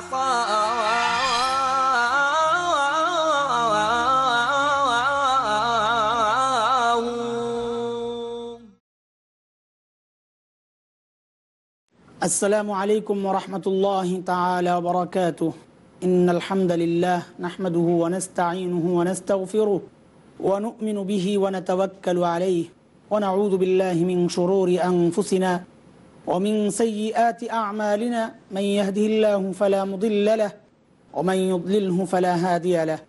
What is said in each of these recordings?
أعطاه السلام عليكم ورحمة الله تعالى وبركاته. إن الحمد لله نحمده ونستعينه ونستغفره ونؤمن به ونتوكل عليه ونعوذ بالله من شرور أنفسنا ومن سيئات أعمالنا من يهده الله فلا مضل له ومن يضلله فلا هادي له.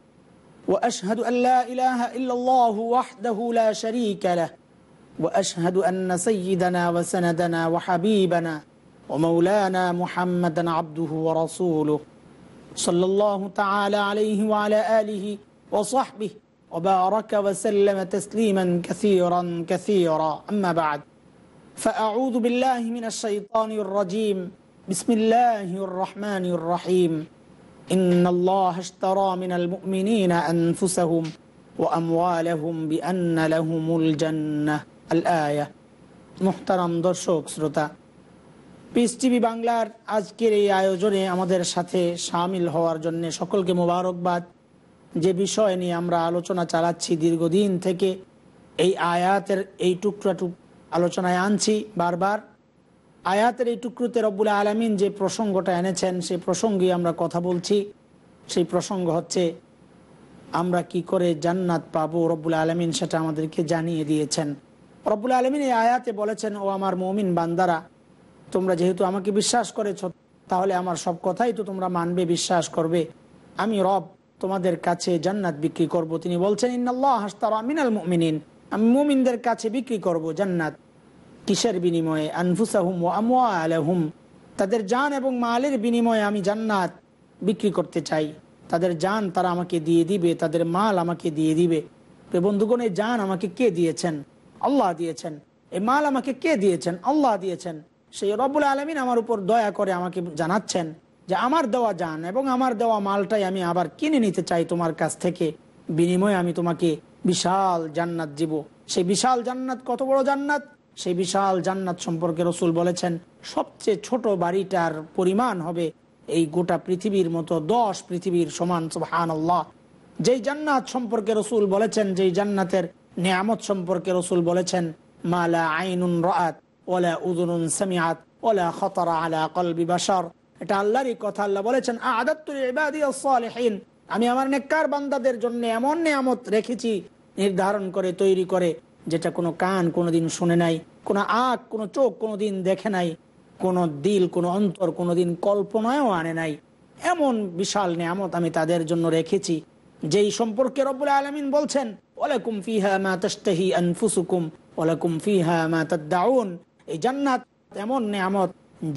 وأشهد أن لا إله إلا الله وحده لا شريك له. وأشهد أن سيدنا وسندنا وحبيبنا ومولانا محمدا عبده ورسوله صلى الله تعالى عليه وعلى آله وصحبه وبارك وسلم تسليما كثيرا كثيرا. أما بعد. فأعوذ بالله من الشيطان الرجيم بسم الله الرحمن الرحيم إن الله اشترى من المؤمنين أنفسهم وأموالهم بأن لهم الجنة الآية محترم দর্শক শ্রোতা piece TV বাংলার আজকের এই আয়োজনে আমাদের সাথে সামিল হওয়ার জন্য সকলকে মোবারকবাদ যে বিষয় নিয়ে আমরা আলোচনা চালাচ্ছি দীর্ঘদিন থেকে এই আয়াতের এই টুকরাটুক আলোচনায় আনছি বারবার। আয়াতের এই টুকরুতে রব্বুল আলমিন যে প্রসঙ্গটা এনেছেন, সেই প্রসঙ্গে আমরা কথা বলছি। সেই প্রসঙ্গ হচ্ছে, আমরা কি করে জান্নাত পাবো রব্বুল আলমিন সেটা আমাদেরকে জানিয়ে দিয়েছেন। রব্বুল আলমিন এই আয়াতে বলেছেন, ও আমার মমিন বান্দারা, তোমরা যেহেতু আমাকে বিশ্বাস করেছ, তাহলে আমার সব কথাই তো তোমরা মানবে, বিশ্বাস করবে। আমি রব তোমাদের কাছে জান্নাত বিক্রি করব। তিনি বলছেন ইন্নআল্লাহ হাস্তারা মিনাল মুমিনিন। আমি মুমিনদের কাছে বিক্রি করব জান্নাত। কিসের বিনিময়ে? আনফুসাহুম ও আলহুম তাদের জান এবং মালের বিনিময়ে আমি জান্নাত বিক্রি করতে চাই। তাদের জান তারা আমাকে দিয়ে দিবে, তাদের মাল আমাকে দিয়ে দিবে। বন্ধুগণ, এই জান আমাকে কে দিয়েছেন? আল্লাহ দিয়েছেন। এই মাল আমাকে কে দিয়েছেন? আল্লাহ দিয়েছেন। সেই রব্বুল আলমিন আমার উপর দয়া করে আমাকে জানাচ্ছেন যে আমার দেওয়া জান এবং আমার দেওয়া মালটাই আমি আবার কিনে নিতে চাই তোমার কাছ থেকে। বিনিময়ে আমি তোমাকে বিশাল জান্নাত দিব সেই বিশাল জান্নাত কত বড় জান্নাত? সেই বিশাল জান্নাত সম্পর্কে রসুল বলেছেন, সবচেয়ে ছোট বাড়িটার পরিমাণ হবে এই গোটা পৃথিবীর মতো দশ পৃথিবীর সমান আল্লাহ যেই জান্নাত সম্পর্কে রসুল বলেছেন, যেই জান্নাতের নিয়ামত সম্পর্কে রসুল বলেছেন মালা আইনুন রাত ওলা উদুনুন সামিয়াত ওলা খতরা আলা কলবি বাসার এটা আল্লাহরই কথা, আল্লাহ বলেছেন আদাত্তুল ইবাদিয়াস সালিহিন। আমি আমার নেককার বান্দাদের জন্য এমন নিয়ামত রেখেছি, নির্ধারণ করে, তৈরি করে, যেটা কোনো কান কোনোদিন শুনে নাই, কোনো আখ, কোনো চোখ কোনোদিন দেখে নাই, কোনো দিল, কোনো অন্তর কোনোদিন কল্পনায়ও আনে নাই। এমন বিশাল নিয়ামত আমি তাদের জন্য রেখেছি, যেই সম্পর্কে রব্বুল আলমিন বলছেন মা মা এই জান্নাত এমন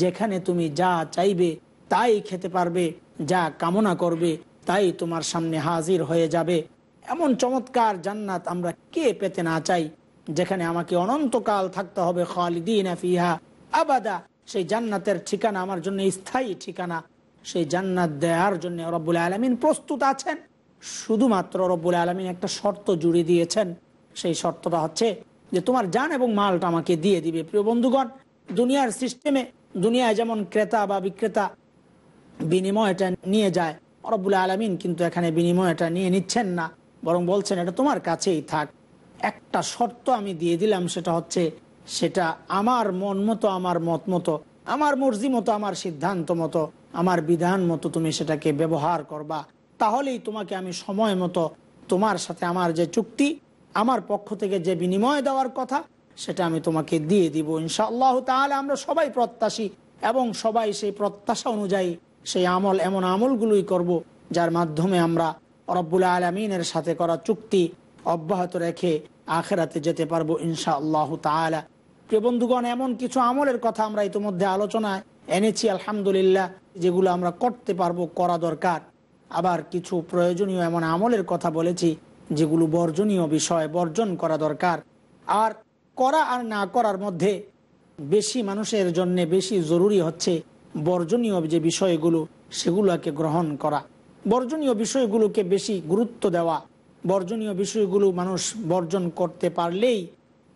যেখানে তুমি যা চাইবে তাই খেতে পারবে, যা কামনা করবে তাই তোমার সামনে হাজির হয়ে যাবে। এমন চমৎকার জান্নাত আমরা কে পেতে না চাই, যেখানে আমাকে অনন্তকাল থাকতে হবে খালিদিন ফিহা। আবাদা, সেই জান্নাতের ঠিকানা আমার জন্য স্থায়ী ঠিকানা। সেই জান্নাত দেওয়ার জন্য রব্বুল আলমিন প্রস্তুত আছেন। শুধুমাত্র রব্বুল আলমিন একটা শর্ত জুড়ে দিয়েছেন। সেই শর্তটা হচ্ছে যে তোমার জান এবং মালটা আমাকে দিয়ে দিবে। প্রিয় বন্ধুগণ, দুনিয়ার সিস্টেমে দুনিয়ায় যেমন ক্রেতা বা বিক্রেতা বিনিময়টা নিয়ে যায় রব্বুল আলমিন কিন্তু এখানে বিনিময়টা নিয়ে নিচ্ছেন না, বরং বলছেন এটা তোমার কাছেই থাক। একটা শর্ত আমি দিয়ে দিলাম, সেটা হচ্ছে সেটা আমার মন মতো, আমার মত মতো, আমার মর্জি মতো, আমার সিদ্ধান্ত মতো, আমার বিধান মতো তুমি সেটাকে ব্যবহার করবা। তাহলেই তোমাকে আমি সময় মতো তোমার সাথে আমার যে চুক্তি, আমার পক্ষ থেকে যে বিনিময় দেওয়ার কথা, সেটা আমি তোমাকে দিয়ে দিব। ইনশাআল্লাহ তাহলে আমরা সবাই প্রত্যাশী এবং সবাই সেই প্রত্যাশা অনুযায়ী সেই আমল এমন আমলগুলোই করব, যার মাধ্যমে আমরা রব্বুল আলমিনের সাথে করা চুক্তি অব্যাহত রেখে আখেরাতে যেতে পারব ইনশা আল্লাহ তালা প্রিয় বন্ধুগণ, এমন কিছু আমলের কথা আমরা ইতিমধ্যে আলোচনায় এনেছি, আলহামদুলিল্লাহ, যেগুলো আমরা করতে পারব, করা দরকার। আবার কিছু প্রয়োজনীয় এমন আমলের কথা বলেছি, যেগুলো বর্জনীয় বিষয়, বর্জন করা দরকার। আর করা আর না করার মধ্যে বেশি মানুষের জন্য বেশি জরুরি হচ্ছে বর্জনীয় যে বিষয়গুলো, সেগুলোকে গ্রহণ করা। বর্জনীয় বিষয়গুলোকে বেশি গুরুত্ব দেওয়া। বর্জনীয় বিষয়গুলো মানুষ বর্জন করতে পারলেই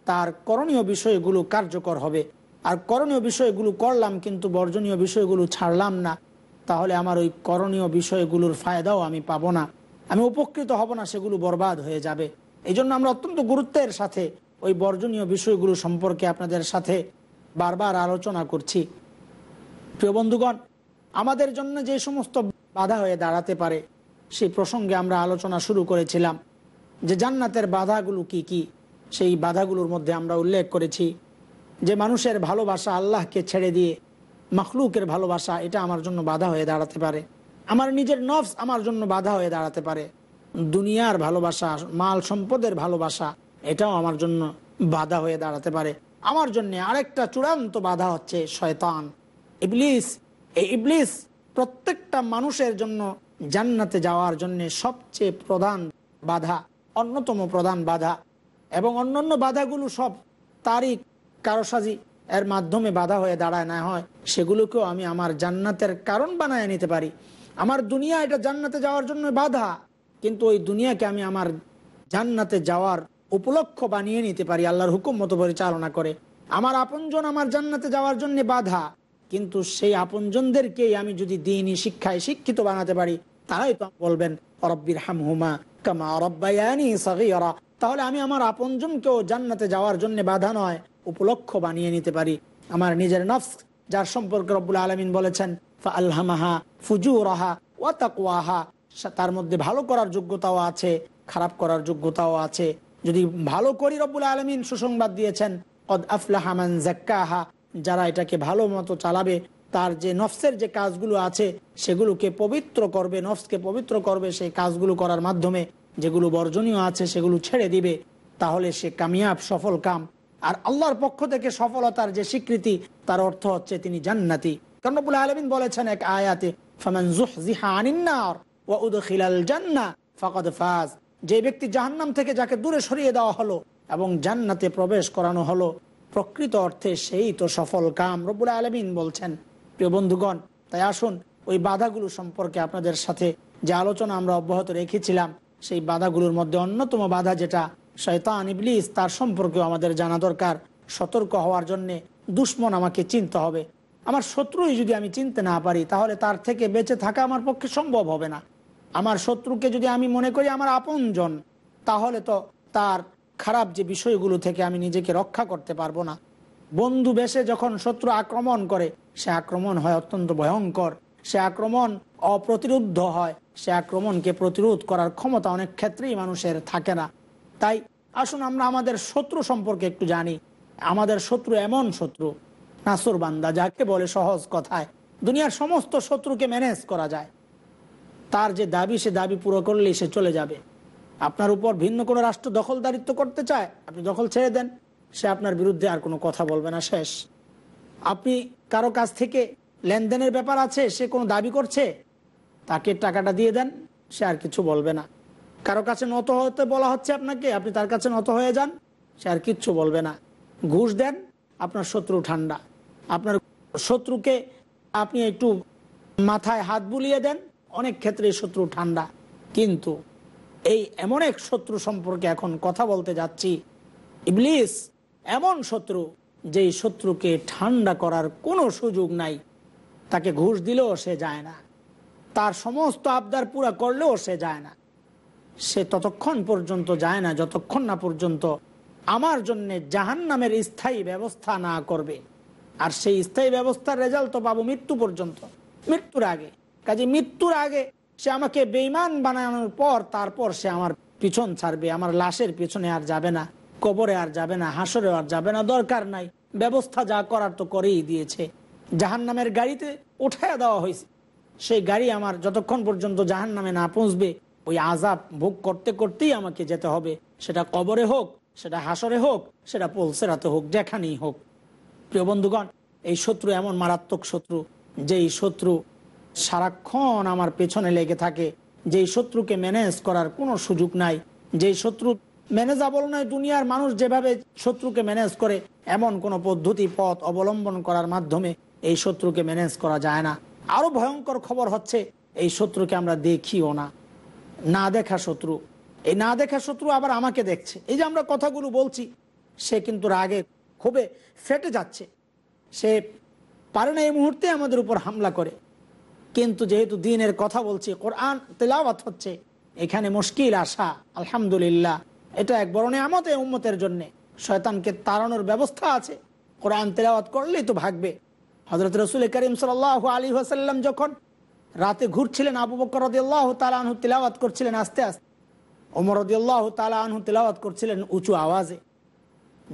তার করণীয় বিষয়গুলো কার্যকর হবে। আর করণীয় বিষয়গুলো করলাম কিন্তু বর্জনীয় বিষয়গুলো ছাড়লাম না, তাহলে আমার ওই করণীয় বিষয়গুলোর ফায়দাও আমি পাব না। আমি উপকৃত হব না, সেগুলো বরবাদ হয়ে যাবে। এই আমরা অত্যন্ত গুরুত্বের সাথে ওই বর্জনীয় বিষয়গুলো সম্পর্কে আপনাদের সাথে বারবার আলোচনা করছি। প্রিয় বন্ধুগণ, আমাদের জন্য যে সমস্ত বাধা হয়ে দাঁড়াতে পারে, সেই প্রসঙ্গে আমরা আলোচনা শুরু করেছিলাম যে জান্নাতের বাধাগুলো কি কি। সেই বাধাগুলোর মধ্যে আমরা উল্লেখ করেছি যে মানুষের ভালোবাসা আল্লাহকে ছেড়ে দিয়ে, মখলুকের ভালোবাসা, এটা আমার জন্য বাধা হয়ে দাঁড়াতে পারে। আমার নিজের নফস আমার জন্য বাধা হয়ে দাঁড়াতে পারে। দুনিয়ার ভালোবাসা, মাল সম্পদের ভালোবাসা, এটাও আমার জন্য বাধা হয়ে দাঁড়াতে পারে। আমার জন্য আরেকটা চূড়ান্ত বাধা হচ্ছে শয়তান। ইবলিস, এই ইবলিস প্রত্যেকটা মানুষের জন্য জান্নাতে যাওয়ার জন্য সবচেয়ে প্রধান বাধা, অন্যতম প্রধান বাধা। এবং অন্যান্য বাধাগুলো সব তারই কারসাজি। এর মাধ্যমে বাধা হয়ে দাঁড়ায় না হয়। সেগুলোকেও আমি আমার জান্নাতের কারণ বানায় নিতে পারি। আমার দুনিয়া এটা জান্নাতে যাওয়ার জন্য বাধা। কিন্তু ওই দুনিয়াকে আমি আমার জান্নাতে যাওয়ার উপলক্ষ বানিয়ে নিতে পারি। আল্লাহর হুকুম মতো পরিচালনা করে। আমার আপনজন আমার জান্নাতে যাওয়ার জন্য বাধা। কিন্তু সেই আপনজনদেরকেই আমি যদি দিনই শিক্ষায় শিক্ষিত বানাতে পারি, তারাই তো বলবেন অরব্বির হাম হুমা কামা রব্বায়ানি সাগীরা। তাহলে আমি আমার আপনজনকেও জান্নাতে যাওয়ার জন্য বাধা নয়, উপলক্ষ বানিয়ে নিতে পারি। আমার নিজের নফস, যার সম্পর্কে রব্বুল আলমিন বলেছেন ফা আলহামাহা ফুজুরাহা ওয়া তাকওয়াহা। তার মধ্যে ভালো করার যোগ্যতাও আছে, খারাপ করার যোগ্যতাও আছে। যদি ভালো করি রব্বুল আলমিন, সুসংবাদ দিয়েছেন, কদ আফলাহামান জাক্কাহা। যারা এটাকে ভালো মতো চালাবে, তার যে নফসের যে কাজগুলো আছে, সেগুলোকে পবিত্র করবে, নফসকে পবিত্র করবে সেই কাজগুলো করার মাধ্যমে যেগুলো বর্জনীয় আছে সেগুলো ছেড়ে দিবে, তাহলে সে কামিয়াব, সফল কাম। আর আল্লাহর পক্ষ থেকে সফলতার যে স্বীকৃতি, তার অর্থ হচ্ছে তিনি জান্নাতি। কারণ রব্বুল আলমিন বলেছেন এক আয়াতে যে ব্যক্তি জাহান্নাম থেকে যাকে দূরে সরিয়ে দেওয়া হলো এবং জান্নাতে প্রবেশ করানো হলো প্রকৃত অর্থে সেই তো সফল কাম। রব্বুল আলমিন বলছেন, প্রিয় বন্ধুগণ, তাই আসুন, ওই বাধাগুলো সম্পর্কে আপনাদের সাথে যে আলোচনা আমরা অব্যাহত রেখেছিলাম, সেই বাধাগুলোর মধ্যে অন্যতম বাধা যেটা, শয়তান, ইবলিস, তার সম্পর্কেও আমাদের জানা দরকার। সতর্ক হওয়ার জন্যে দুশ্মন আমাকে চিনতে হবে। আমার শত্রুই যদি আমি চিনতে না পারি, তাহলে তার থেকে বেঁচে থাকা আমার পক্ষে সম্ভব হবে না। আমার শত্রুকে যদি আমি মনে করি আমার আপনজন, তাহলে তো তার খারাপ যে বিষয়গুলো থেকে আমি নিজেকে রক্ষা করতে পারব না। বন্ধু বেশে যখন শত্রু আক্রমণ করে, সে আক্রমণ হয় অত্যন্ত ভয়ঙ্কর। সে আক্রমণ অপ্রতিরুদ্ধ হয়। সে আক্রমণকে প্রতিরোধ করার ক্ষমতা অনেক ক্ষেত্রেই মানুষের থাকে না। তাই আসুন আমরা আমাদের শত্রু সম্পর্কে একটু জানি। আমাদের শত্রু এমন শত্রু, নাসুর বান্দা, যাকে বলে সহজ কথায়, দুনিয়ার সমস্ত শত্রুকে ম্যানেজ করা যায়। তার যে দাবি, সে দাবি পুরো করলেই সে চলে যাবে। আপনার উপর ভিন্ন কোনো রাষ্ট্র দখলদারিত্ব করতে চায়, আপনি দখল ছেড়ে দেন। সে আপনার বিরুদ্ধে আর কোনো কথা বলবে না, শেষ। আপনি কারও কাছ থেকে লেনদেনের ব্যাপার আছে, সে কোনো দাবি করছে? তাকে টাকাটা দিয়ে দেন, সে আর কিছু বলবে না। কারও কাছে নত হতে বলা হচ্ছে আপনাকে, আপনি তার কাছে নত হয়ে যান, সে আর কিচ্ছু বলবে না। ঘুষ দেন, আপনার শত্রু ঠান্ডা। আপনার শত্রুকে আপনি একটু মাথায় হাত বুলিয়ে দেন, অনেক ক্ষেত্রে শত্রু ঠান্ডা। কিন্তু এই এমন এক শত্রু সম্পর্কে এখন কথা বলতে যাচ্ছি। ইবলিস, এমন শত্রু যেই শত্রুকে ঠান্ডা করার কোনো সুযোগ নাই। তাকে ঘুষ দিলেও সে যায় না। তার সমস্ত আবদার পুরা করলেও সে যায় না। সে ততক্ষণ পর্যন্ত যায় না, যতক্ষণ না পর্যন্ত আমার জন্য জাহান নামের স্থায়ী ব্যবস্থা না করবে। আর সেই স্থায়ী ব্যবস্থার রেজাল্ট তো পাবো মৃত্যু পর্যন্ত, মৃত্যুর আগে। কাজে মৃত্যুর আগে সে আমাকে বেইমান বানানোর পর তারপর সে আমার পিছন ছাড়বে, আমার লাশের পিছনে আর যাবে না, কবরে আর যাবে না হাসরে আর যাবে না, দরকার নাই। ব্যবস্থা যা করার তো করেই দিয়েছে। জাহান নামের গাড়িতে উঠাইয়া দেওয়া হয়েছে। সেই গাড়ি আমার যতক্ষণ পর্যন্ত জাহান নামে না পৌঁছবে, ওই আজাব ভোগ করতে করতেই আমাকে যেতে হবে। সেটা কবরে হোক, সেটা হাসরে হোক, সেটা পলসেরাতে হোক, যেখানেই হোক। প্রিয় বন্ধুগণ, এই শত্রু এমন মারাত্মক শত্রু, যেই শত্রু সারাক্ষণ আমার পেছনে লেগে থাকে। যেই শত্রুকে ম্যানেজ করার কোনো সুযোগ নাই। যেই শত্রু ম্যানেজাবল নয় দুনিয়ার মানুষ যেভাবে শত্রুকে ম্যানেজ করে, এমন কোনো পদ্ধতি, পথ অবলম্বন করার মাধ্যমে এই শত্রুকে ম্যানেজ করা যায় না। আরও ভয়ঙ্কর খবর হচ্ছে, এই শত্রুকে আমরা দেখিও না। না দেখা শত্রু। এই না দেখা শত্রু আবার আমাকে দেখছে। এই যে আমরা কথাগুলো বলছি, সে কিন্তু রাগে, ক্ষোভে ফেটে যাচ্ছে। সে পারে না এই মুহূর্তে আমাদের উপর হামলা করে। কিন্তু যেহেতু দিনের কথা বলছি, কোরআন তেলাওয়াত হচ্ছে, এখানে মুশকিল আসা, আলহামদুলিল্লাহ। এটা এক বড় এই উম্মতের জন্য। শয়তানকে তাড়ানোর ব্যবস্থা আছে। কোরআন তেলাওয়াত করলেই তো ভাগবে। হজরত রসুল করিম সাল আলী ওয়াসাল্লাম যখন রাতে ঘুরছিলেন আবু বকর রদিয়াল্লাহ তালাহু তেলাওয়াত করছিলেন আস্তে আস্তে, ওমর রদিয়াল্লাহ তালাহু তেলাওয়াত করছিলেন উঁচু আওয়াজে।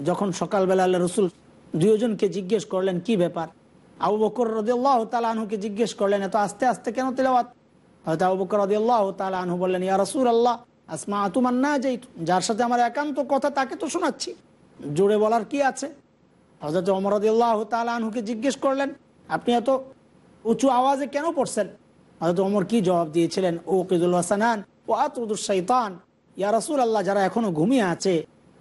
যখন সকালবেলা আল্লাহ রসুল দুজনকে জিজ্ঞেস করলেন, কি ব্যাপার? আবু বকর রদিয়াল্লাহ তালাহুকে জিজ্ঞেস করলেন, এত আস্তে আস্তে কেন তেলাওয়াত? হয়তো আবু বকর রদিয়াল্লাহ তালাহু বললেন, ইয়া রসুল আল্লাহ আসমা আতুমান না যাই যার সাথে আমার একান্ত কথা তাকে তো শোনাচ্ছি। জোরে বলার কি আছে? হজরত অমর রদিয়াল্লাহ তালাহুকে জিজ্ঞেস করলেন, আপনি এত উঁচু আওয়াজে কেন পড়ছেন? হজরত অমর কি জবাব দিয়েছিলেন ও কিদুল হাসানান ও আতুদুর শৈতান ইয়া রসুল আল্লাহ যারা এখনও ঘুমিয়ে আছে,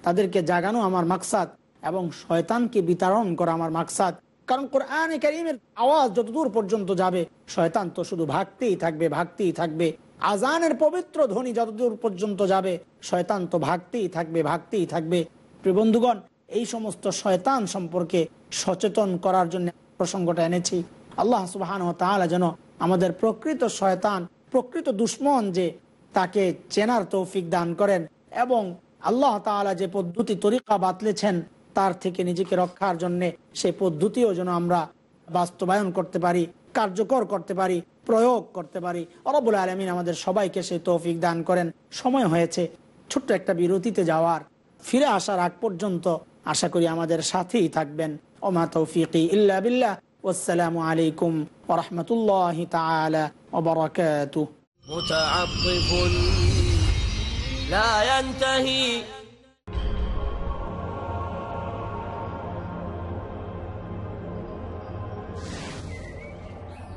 তাদেরকে জাগানো আমার মাকসাদ এবং শয়তানকে বিতরণ করা আমার মাকসাদ। কারণ কোরআন করিমের আওয়াজ যতদূর পর্যন্ত যাবে, শয়তান তো শুধু ভাগতেই থাকবে ভাগতেই থাকবে। আজানের পবিত্র ধ্বনি যতদূর পর্যন্ত যাবে, শয়তান তো ভাগতেই থাকবে ভাগতেই থাকবে। প্রিয় বন্ধুগণ, এই সমস্ত শয়তান সম্পর্কে সচেতন করার জন্য প্রসঙ্গটা এনেছি। আল্লাহ তাহলে যেন আমাদের প্রকৃত শয়তান, প্রকৃত দুশ্মন যে, তাকে চেনার তৌফিক দান করেন এবং আল্লাহ তাআলা যে পদ্ধতি, তরিকা বাতলেছেন তার থেকে নিজেকে রক্ষার জন্য সেই পদ্ধতিও যেন আমরা বাস্তবায়ন করতে পারি কার্যকর করতে পারি প্রয়োগ করতে পারি অরবুল আলমিন আমাদের সবাইকে সেই তৌফিক দান করেন সময় হয়েছে ছোট্ট একটা বিরতিতে যাওয়ার ফিরে আসার আগ পর্যন্ত আশা করি আমাদের সাথেই থাকবেন ওমা তৌফিকি ইল্লা বিল্লাহ আসসালামু আলাইকুম ওরহমতুল্লাহ তাআলা ওবরাকাতুহ متعطف لا ينتهي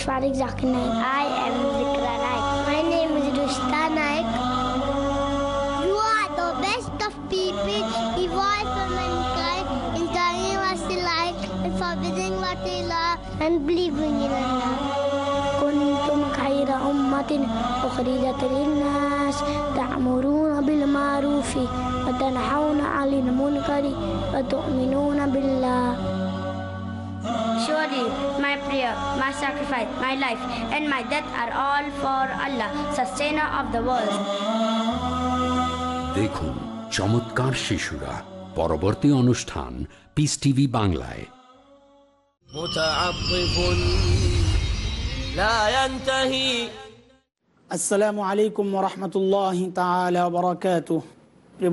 is Farid Zakir Naik. I am Zikra Naik. My name is Rushta Naik. You are the best of people, evolved for mankind, in telling what they like, and forbidding what they love, and believing in Allah. كنتم خير أمة أخرجت للناس تأمرون بالمعروف وتنحون عن المنكر وتؤمنون بالله fasting, my prayer, my sacrifice, my life, and my death are all for Allah, sustainer of the world. দেখুন চমৎকার শিশুরা। পরবর্তী অনুষ্ঠান piece TV বাংলায়। আসসালামু আলাইকুম রহমতুল্লাহ তালাকাত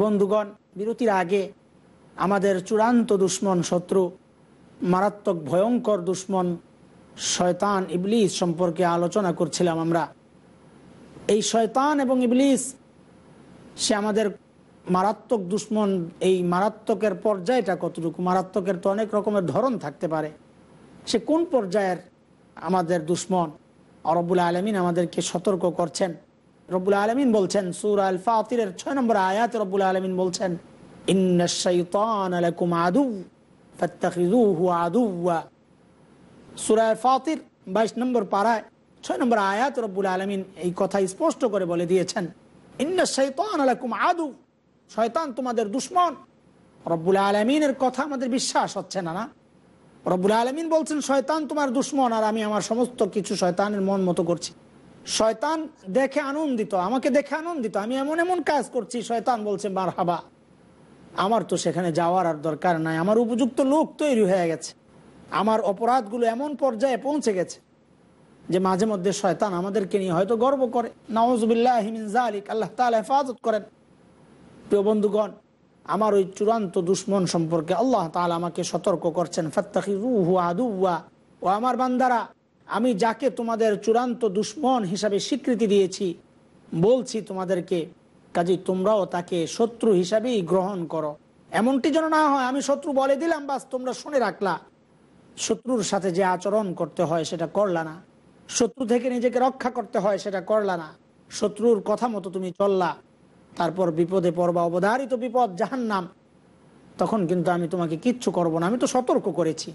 বন্ধুগণ বিরতির আগে আমাদের চূড়ান্ত দুশ্মন শত্রু মারাত্মক ভয়ঙ্কর দুশ্মন শয়তান ইবলিস সম্পর্কে আলোচনা করছিলাম আমরা। এই শয়তান এবং ইবলিস, সে আমাদের মারাত্মক দুশ্মন, এই মারাত্মকের পর্যায়টা কতটুকু? মারাত্মকের তো অনেক রকমের ধরন থাকতে পারে। সে কোন পর্যায়ের আমাদের দুশ্মন? রব্বুল আলমিন আমাদেরকে সতর্ক করছেন। রব্বুল আলমিন বলছেন, সুর আল ফাতিরের ছয় নম্বর আয়াত রব্বুল আলমিন বলছেন ইন্না লাকুম আদু ফাত্তাখিযুহু আদুওয়া সূরা আল ফাতির 22 নম্বর পারায় ছয় নম্বর আয়াত রব্বুল আলমিন এই কথা স্পষ্ট করে বলে দিয়েছেন ইন্না শাইতান লাকুম আদু শয়তান তোমাদের দুশ্মন রব্বুল আলমিনের কথা আমাদের বিশ্বাস হচ্ছে না না রব্বুল আলমিন বলছেন শয়তান তোমার দুশ্মন আর আমি আমার সমস্ত কিছু শয়তানের মন মতো করছি শয়তান দেখে আনন্দিত আমাকে দেখে আনন্দিত, আমি এমন এমন কাজ করছি, শয়তান বলছে মার হাবা আমার তো সেখানে যাওয়ার আর দরকার নাই। আমার উপযুক্ত লোক তৈরি হয়ে গেছে। আমার অপরাধগুলো এমন পর্যায়ে পৌঁছে গেছে যে মাঝে মধ্যে শয়তান আমাদেরকে নিয়ে হয়তো গর্ব করে। নওয়াজবিল্লাহ আলিক আল্লাহ তালা হেফাজত করেন। প্রিয় বন্ধুগণ, আমার ওই চূড়ান্ত দুশ্মন সম্পর্কে আল্লাহ তাআলা আমাকে সতর্ক করছেন। ফাত্তাখিযুহু আদুওয়া। ও আমার বান্দারা, আমি যাকে তোমাদের চূড়ান্ত দুশ্মন হিসাবে স্বীকৃতি দিয়েছি, বলছি তোমাদেরকে কাজে তোমরাও তাকে শত্রু হিসাবেই গ্রহণ করো। এমনটি যেন না হয়, আমি শত্রু বলে দিলাম, বাস তোমরা শুনে রাখলা। শত্রুর সাথে যে আচরণ করতে হয় সেটা করলা না। শত্রু থেকে নিজেকে রক্ষা করতে হয় সেটা করলা না। শত্রুর কথা মতো তুমি চললা। তারপর বিপদে পড়বা, অবধারিত বিপদ, জাহান্নাম। তখন কিন্তু আমি তোমাকে কিচ্ছু করব না, আমি তো সতর্ক করেছি।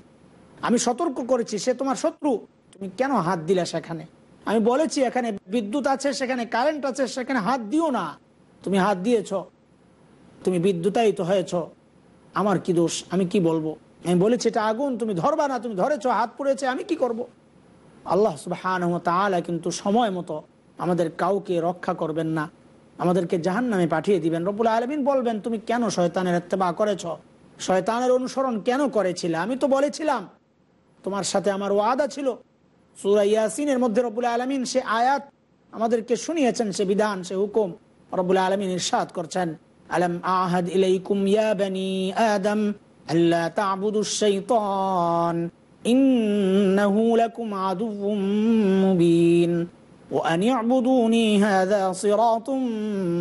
আমি সতর্ক করেছি, সে তোমার শত্রু। তুমি কেন হাত দিলা সেখানে? আমি বলেছি, এখানে বিদ্যুৎ আছে, সেখানে কারেন্ট আছে, সেখানে হাত দিও না। তুমি হাত দিয়েছ, তুমি বিদ্যুতায়িত হয়েছ, আমার কি দোষ, আমি কি বলব? আমি বলেছি, এটা আগুন, তুমি ধরবা না, তুমি ধরেছ, হাত পড়েছে, আমি কি করব। আল্লাহ সুবাহান তালা কিন্তু সময় মতো আমাদের কাউকে রক্ষা করবেন না। আমাদেরকে জাহান নামে পাঠিয়ে দিবেন। রবুল আলমিন বলবেন, তুমি কেন শয়তানের এত্তেবা করেছ? শয়তানের অনুসরণ কেন করেছিলে? আমি তো বলেছিলাম, তোমার সাথে আমার ওয়াদা ছিল। সুরা ইয়াসিনের মধ্যে রবুল আলমিন সে আয়াত আমাদেরকে শুনিয়েছেন, সে বিধান, সে হুকুম। রব্বুল আলমিন ইরশাদ করছেন, আলম আহাদ ইলাইকুম ইয়া বানি আদম আল্লা তা'বুদু শাইতান ইন্নাহু লাকুম আদুউম মুবিন, ওয়া আন ইবুদুনি হাযা সিরাতুম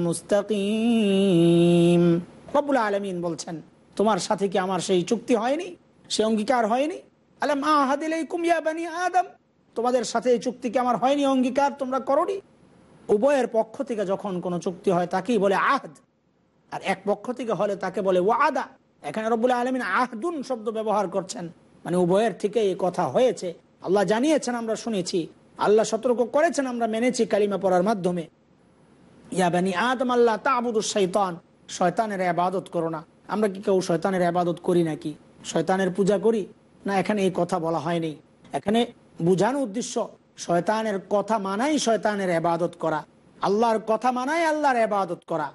মুস্তাকিম। রব্বুল আলামিন বলছেন, তোমার সাথে কি আমার সেই চুক্তি হয়নি? সে অঙ্গীকার হয়নি? আলম আহাদ ইলাইকুম ইয়া বানি আদম, তোমাদের সাথে এই চুক্তি কি আমার হয়নি অঙ্গীকার? তোমরা করনি? উভয়ের পক্ষ থেকে যখন কোনো চুক্তি হয় তাকেই বলে আহদ। আর এক পক্ষ থেকে হলে তাকে বলে ওয়াদা। এখানে রব্বুল আলমিন আহদুন শব্দ ব্যবহার করছেন। মানে উভয়ের থেকে এই কথা হয়েছে। আল্লাহ জানিয়েছেন, আমরা শুনেছি। আল্লাহ সতর্ক করেছেন, আমরা মেনেছি কালিমা পড়ার মাধ্যমে। ইয়াবানি আদম আল্লাহ তাবুদুর শৈতান শয়তানের আবাদত করো না। আমরা কি কেউ শয়তানের আবাদত করি নাকি? শয়তানের পূজা করি? না, এখানে এই কথা বলা হয়নি। এখানে বুঝানো উদ্দেশ্য শয়তানের কথা মানাই শয়তানের এবাদত করা। আল্লাহর কথা মানাই আল্লাহর এবাদত করা।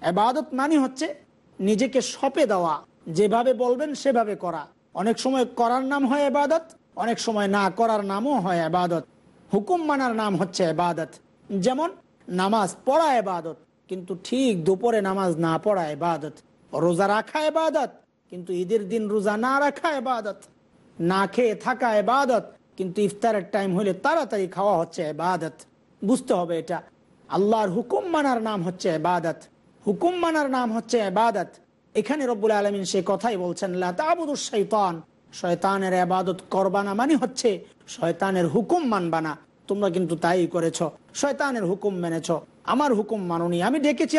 এবাদত মানে হচ্ছে নিজেকে সপে দেওয়া। যেভাবে বলবেন সেভাবে করা। অনেক সময় করার নাম হয় এবাদত, অনেক সময় না করার নামও হয় এবাদত। হুকুম মানার নাম হচ্ছে এবাদত। যেমন নামাজ পড়া এবাদত, কিন্তু ঠিক দুপুরে নামাজ না পড়া এবাদত। রোজা রাখা এবাদত, কিন্তু ঈদের দিন রোজা না রাখা এবাদত। না খেয়ে থাকা এবাদত কিন্তু ইফতারের টাইম হলে তাড়াতাড়ি খাওয়া হচ্ছে এবাদত বুঝতে হবে এটা। আল্লাহর হুকুম মানার নাম হচ্ছে এবাদত হুকুম মানার নাম হচ্ছে এবাদত এখানে রব্বুল আলমিন সে কথাই বলছেন শৈতান শয়তানের আবাদত করবানা মানে হচ্ছে শয়তানের হুকুম মানবানা তোমরা কিন্তু তাই করেছ। শয়তানের হুকুম মেনেছ। আমার হুকুম মাননি। আমি ডেকেছি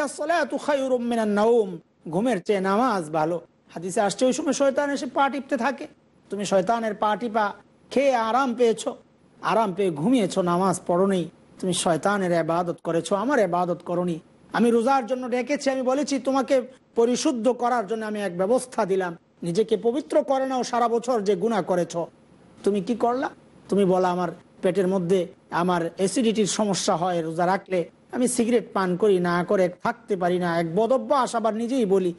নাউম ঘুমের চেয়ে নামাজ ভালো। হাদিসে আসছে, ওই সময় শয়তান এসে পা টিপতে থাকে। তুমি শয়তানের পা টিপা খেয়ে আরাম পেয়েছ? আরাম পেয়ে ঘুমিয়েছ, নামাজ পড়নি। তুমি শয়তানের আবাদত করেছ, আমার আবাদত করনি। আমি রোজার জন্য ডেকেছি, আমি বলেছি, তোমাকে পরিশুদ্ধ করার জন্য আমি এক ব্যবস্থা দিলাম। নিজেকে পবিত্র করে নাও সারা বছর যে গুণা করেছ। তুমি কি করলা? তুমি বলা, আমার পেটের মধ্যে আমার অ্যাসিডিটির সমস্যা হয়, রোজা রাখলে আমি সিগারেট পান করি, না করে থাকতে পারি না। এক বদভ্যাস আবার নিজেই বলি।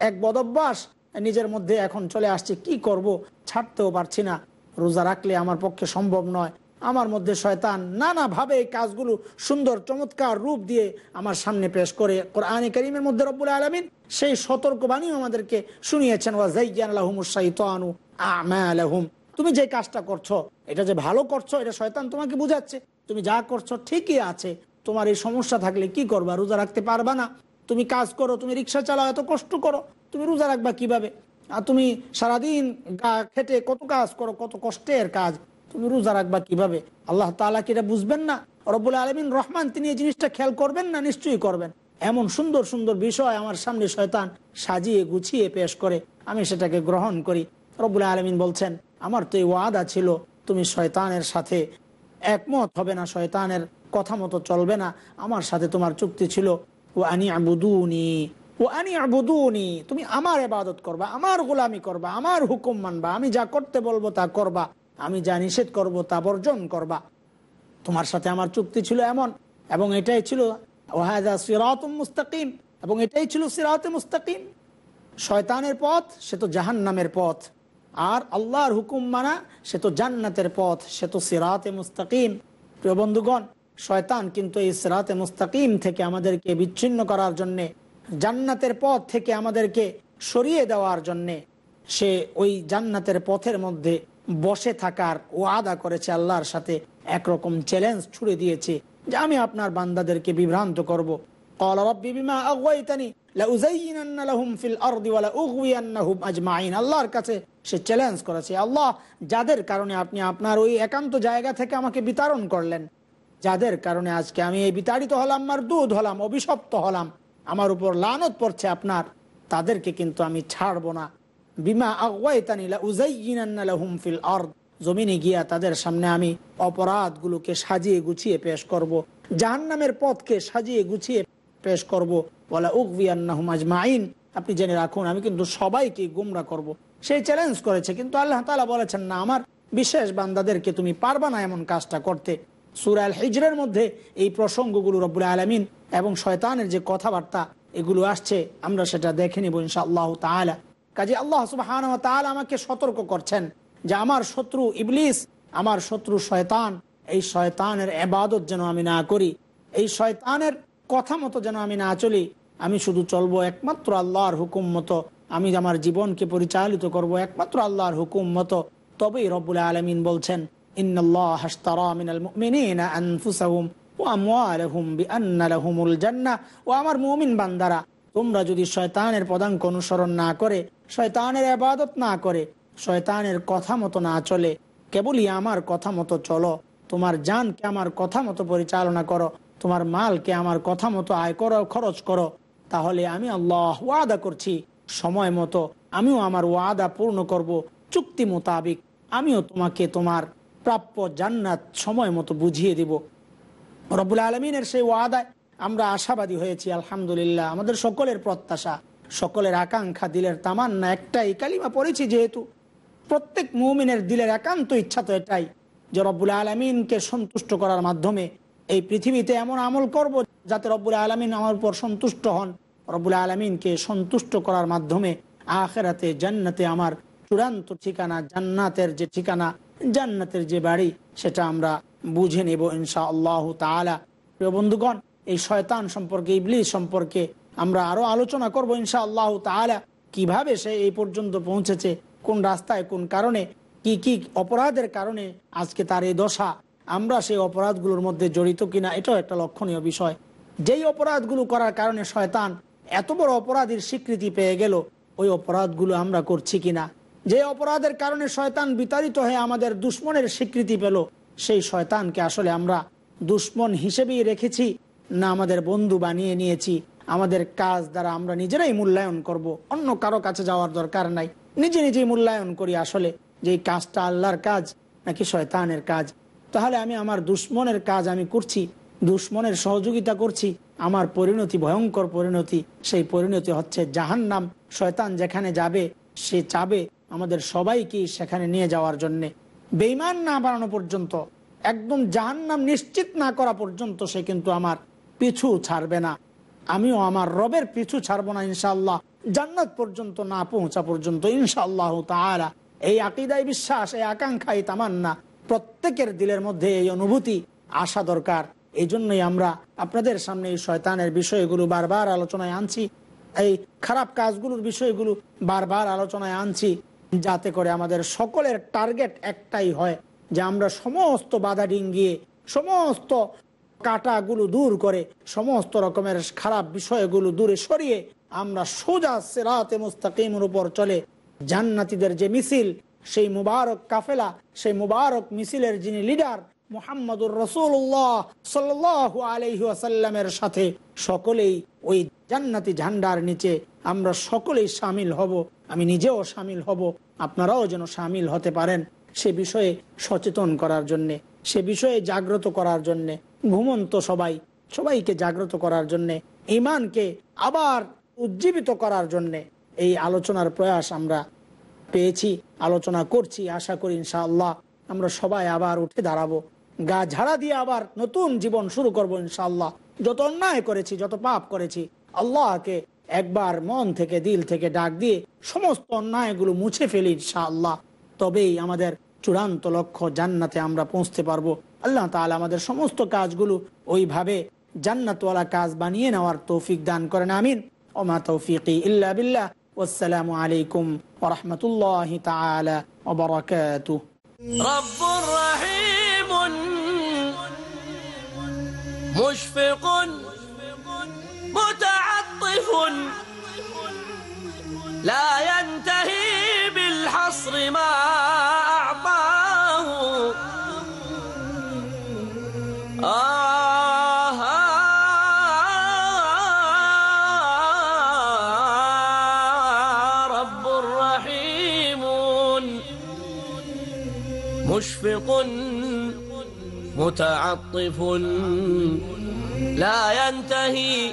এক বদভ্যাস নিজের মধ্যে এখন চলে আসছে, কি করব? ছাড়তেও পারছি না। রোজা রাখলে আমার পক্ষে সম্ভব নয়। আমার মধ্যে শয়তান নানাভাবে এই কাজগুলো সুন্দর চমৎকার রূপ দিয়ে আমার সামনে পেশ করে। কোরআনে করিমের মধ্যে রব্বুল আলমিন সেই সতর্কবাণীও আমাদেরকে শুনিয়েছেন ওয়াজাইয়ানহুম তুমি যে কাজটা করছ, এটা যে ভালো করছ, এটা শয়তান তোমাকে বুঝাচ্ছে। তুমি যা করছ ঠিকই আছে। তোমার এই সমস্যা থাকলে কি করবা? রোজা রাখতে পারবা না। তুমি কাজ করো, তুমি রিক্সা চালাও, এত কষ্ট করো। তুমি রোজা রাখবা কীভাবে? আর তুমি সারাদিন গা খেটে কত কাজ করো, কত কষ্টের কাজ, তুমি রোজা রাখবা কীভাবে? আল্লাহ তালা কি এটা বুঝবেন না? রব্বুল আলমিন রহমান, তিনি এই জিনিসটা খেয়াল করবেন না? নিশ্চয়ই করবেন। এমন সুন্দর সুন্দর বিষয় আমার সামনে শয়তান সাজিয়ে গুছিয়ে পেশ করে, আমি সেটাকে গ্রহণ করি। রব্বুল আলমিন বলছেন, আমার তো এই ওয়াদা ছিল, তুমি শয়তানের সাথে একমত হবে না, শয়তানের কথা মতো চলবে না। আমার সাথে তোমার চুক্তি ছিল ও আনি আবুদুনি ও আনি তুমি আমার এবাদত করবা, আমার গোলামি করবা, আমার হুকুম মানবা, আমি যা করতে বলব তা করবা, আমি যা নিষেধ করব তা বর্জন করবা। তোমার সাথে আমার চুক্তি ছিল এমন, এবং এটাই ছিল ওহাজা সিরাত মুস্তাকিম, এবং এটাই ছিল সিরাত মুস্তাকিম। শয়তানের পথ, সে তো জাহান নামের পথ, আর আল্লাহর হুকুম মানা, সে তো জান্নাতের পথ, সে তো সিরাতে মুস্তাকিম। প্রিয় বন্ধুগণ, শয়তান কিন্তু এই সিরাতে মুস্তাকিম থেকে আমাদেরকে বিচ্ছিন্ন করার জন্যে জান্নাতের পথ থেকে আমাদেরকে সরিয়ে দেওয়ার জন্যে সে ওই জান্নাতের পথের মধ্যে বসে থাকার ও আদা করেছে, আল্লাহর সাথে একরকম চ্যালেঞ্জ ছুড়ে দিয়েছে যে আমি আপনার বান্দাদেরকে বিভ্রান্ত করব। আল্লাহর কাছে সে চ্যালেঞ্জ করেছে, আল্লাহ যাদের কারণে আপনি আপনার ওই একান্ত জায়গা থেকে আমাকে বিতারণ করলেন, যাদের কারণে আজকে আমি এই বিতাড়িত হলাম দুধ হলাম, অভিশপ্ত হলাম আমার উপর লানত পড়ছে আপনার। তাদেরকে কিন্তু আমি ছাড়বো না। বিমা উজাইনাহুম ফিল জমিনে গিয়া তাদের সামনে আমি অপরাধগুলোকে সাজিয়ে গুছিয়ে পেশ করব। জাহান্নামের পথকে সাজিয়ে গুছিয়ে পেশ করব। বলা উকবিয়ান্নাহুম আপনি জেনে রাখুন, আমি কিন্তু সবাইকে গুমরা করব। সেই চ্যালেঞ্জ করেছে, কিন্তু আল্লাহ তালা বলেছেন, না, আমার বিশেষ বান্দাদেরকে তুমি পারবা না এমন কাজটা করতে। সুরাল হিজরের মধ্যে এই প্রসঙ্গগুলো রব্বুল আলমিন এবং শয়তানের যে কথাবার্তা, এগুলো আসছে, আমরা সেটা দেখে নিব ইনশা আল্লাহ তালা কাজে আল্লাহ সুবাহ আমাকে সতর্ক করছেন যে আমার শত্রু ইবলিস, আমার শত্রু শয়তান, এই শয়তানের এবাদত যেন আমি না করি, এই শয়তানের কথা মতো যেন আমি না চলি, আমি শুধু চলবো একমাত্র আল্লাহর হুকুম মতো, আমি আমার জীবনকে পরিচালিত করব একমাত্র আল্লাহর হুকুম মতো, তবেই রব্বুল আলমিন বলছেন ও আমার মুমিন বান্দারা, তোমরা যদি শয়তানের পদাঙ্ক অনুসরণ না করে, শয়তানের আবাদত না করে, শয়তানের কথা মতো না চলে, কেবলই আমার কথা মতো চলো, তোমার জানকে আমার কথা মতো পরিচালনা করো, তোমার মালকে আমার কথা মতো আয় করো, খরচ করো, তাহলে আমি আল্লাহ ওয়াদা করছি, সময় মতো আমিও আমার ওয়াদা পূর্ণ করব, চুক্তি মোতাবিক আমিও তোমাকে তোমার প্রাপ্য জান্নাত সময় মতো বুঝিয়ে দিব। রবুল আলমিনের সেই ওয়াদায় আমরা আশাবাদী হয়েছি, আলহামদুলিল্লাহ। আমাদের সকলের প্রত্যাশা, সকলের আকাঙ্ক্ষা, দিলের তামান্না, একটাই কালিমা পড়েছি যেহেতু। প্রত্যেক মুমিনের দিলের একান্ত ইচ্ছা তো এটাই যে রব্বুল আলমিনকে সন্তুষ্ট করার মাধ্যমে এই পৃথিবীতে এমন আমল করব যাতে রব্বুল আলমিন আমার উপর সন্তুষ্ট হন। রব্বুল আলমিনকে সন্তুষ্ট করার মাধ্যমে আখেরাতে, জান্নাতে আমার চূড়ান্ত ঠিকানা, জান্নাতের যে ঠিকানা, জান্নাতের যে বাড়ি, সেটা আমরা বুঝে নেব ইনশা আল্লাহ তালা প্রিয় বন্ধুগণ, এই শয়তান সম্পর্কে, ইবলিস সম্পর্কে আমরা আরও আলোচনা করব ইনশা আল্লাহ তালা কীভাবে সে এই পর্যন্ত পৌঁছেছে, কোন রাস্তায়, কোন কারণে, কি কি অপরাধের কারণে আজকে তার এই দশা, আমরা সেই অপরাধগুলোর মধ্যে জড়িত কিনা, এটাও একটা লক্ষণীয় বিষয়। যেই অপরাধগুলো করার কারণে শয়তান এত বড় অপরাধীর স্বীকৃতি পেয়ে গেল, ওই অপরাধগুলো আমরা করছি কিনা? যে অপরাধের কারণে শয়তান বিতাড়িত হয়ে আমাদের দুশ্মনের স্বীকৃতি পেল সেই শয়তানকে আসলে আমরা দুশ্মন হিসেবেই রেখেছি, না আমাদের বন্ধু বানিয়ে নিয়েছি। আমাদের কাজ দ্বারা আমরা নিজেরাই মূল্যায়ন করব। অন্য কারও কাছে যাওয়ার দরকার নাই। নিজে নিজেই মূল্যায়ন করি আসলে যে কাজটা আল্লাহর কাজ নাকি শয়তানের কাজ। তাহলে আমি আমার দুশ্মনের কাজ আমি করছি, দুশ্মনের সহযোগিতা করছি, আমার পরিণতি ভয়ঙ্কর পরিণতি। সেই পরিণতি হচ্ছে জাহান্নাম। শয়তান যেখানে যাবে, সে চাবে আমাদের সবাইকে সেখানে নিয়ে যাওয়ার জন্যে। বেইমান না বাড়ানো পর্যন্ত, একদম জাহান নাম নিশ্চিত না করা পর্যন্ত সে কিন্তু আমার পিছু ছাড়বে না। আমিও আমার রবের পিছু ছাড়বো না ইনশাল্লাহ জান্নাত পর্যন্ত না পৌঁছা পর্যন্ত ইনশাআল্লাহ তাআলা এই আকিদায় বিশ্বাস, এই আকাঙ্ক্ষা এই তামান্না প্রত্যেকের দিলের মধ্যে এই অনুভূতি আসা দরকার। এই জন্যই আমরা আপনাদের সামনে এই শয়তানের বিষয়গুলো বারবার আলোচনায় আনছি, এই খারাপ কাজগুলোর বিষয়গুলো বারবার আলোচনায় আনছি। যাতে করে আমাদের সকলের টার্গেট একটাই হয় যে আমরা সমস্ত বাধা ডিঙ্গিয়ে সমস্ত কাটাগুলো দূর করে সমস্ত রকমের খারাপ বিষয়গুলো দূরে সরিয়ে আমরা সোজা সেরাতে মুস্তাকিমের উপর চলে। জান্নাতিদের যে মিছিল, সেই মুবারক কাফেলা, সেই মুবারক মিছিলের যিনি লিডার মোহাম্মদুর রসুল্লাহ সাল্লাহ আলহি আসাল্লামের সাথে, সকলেই ওই জান্নাতি ঝান্ডার নিচে আমরা সকলেই সামিল হব। আমি নিজেও সামিল হব। আপনারাও যেন সামিল হতে পারেন সে বিষয়ে সচেতন করার জন্যে, সে বিষয়ে জাগ্রত করার জন্যে, ঘুমন্ত সবাই, সবাইকে জাগ্রত করার জন্যে ইমানকে আবার উজ্জীবিত করার জন্যে এই আলোচনার প্রয়াস আমরা পেয়েছি, আলোচনা করছি, আশা করি ইনশাআল্লাহ আমরা সবাই আবার উঠে দাঁড়াবো। গা ঝাড়া দিয়ে আবার নতুন জীবন শুরু করব ইনশাআল্লাহ। যত অন্যায় করেছি, যত পাপ করেছি, আল্লাহকে একবার মন থেকে দিল থেকে ডাক দিয়ে সমস্ত অন্যায়গুলো মুছে ফেলি ইনশাআল্লাহ তবেই আমাদের চূড়ান্ত লক্ষ্য জান্নাতে আমরা পৌঁছতে পারবো আল্লাহ তাআলা আমাদের সমস্ত কাজগুলো ওইভাবে জান্নাতওয়ালা কাজ বানিয়ে নেওয়ার তৌফিক দান করেন আমিন ওমা তৌফিকি ইল্লা বিল্লাহ والسلام عليكم ورحمة الله تعالى وبركاته رب رحيم مشفق متعطف لا ينتهي بالحصر ما أعطاه. آه. رب رحيم. مشفق متعطف. لا ينتهي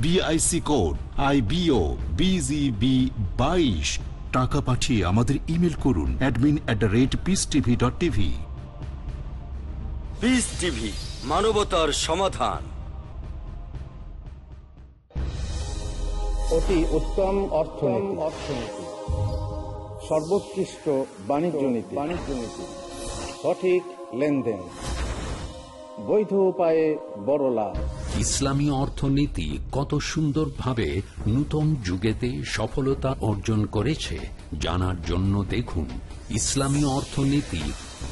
BIC code I BO BGB বাইশ। টাকা পাঠিয়ে আমাদের ইমেল করুন admin at the rate peace TV dot TV peace TV মানবতার সমাধান। অতি উত্তম অর্থনীতি। অর্থনীতি সর্বোৎকৃষ্ট বাণিজ্য নীতি বাণিজ্য নীতি। সঠিক লেনদেন। বৈধ উপায়ে বড় লাভ। ইসলামী অর্থনীতি কত সুন্দরভাবে নূতন যুগেতে সফলতা অর্জন করেছে, জানার জন্য দেখুন ইসলামী অর্থনীতি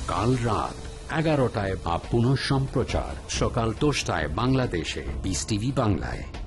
কাল রাত এগারোটায় বা পুনঃ সম্প্রচার সকাল দশটায় বাংলাদেশে বিস টিভি বাংলায়।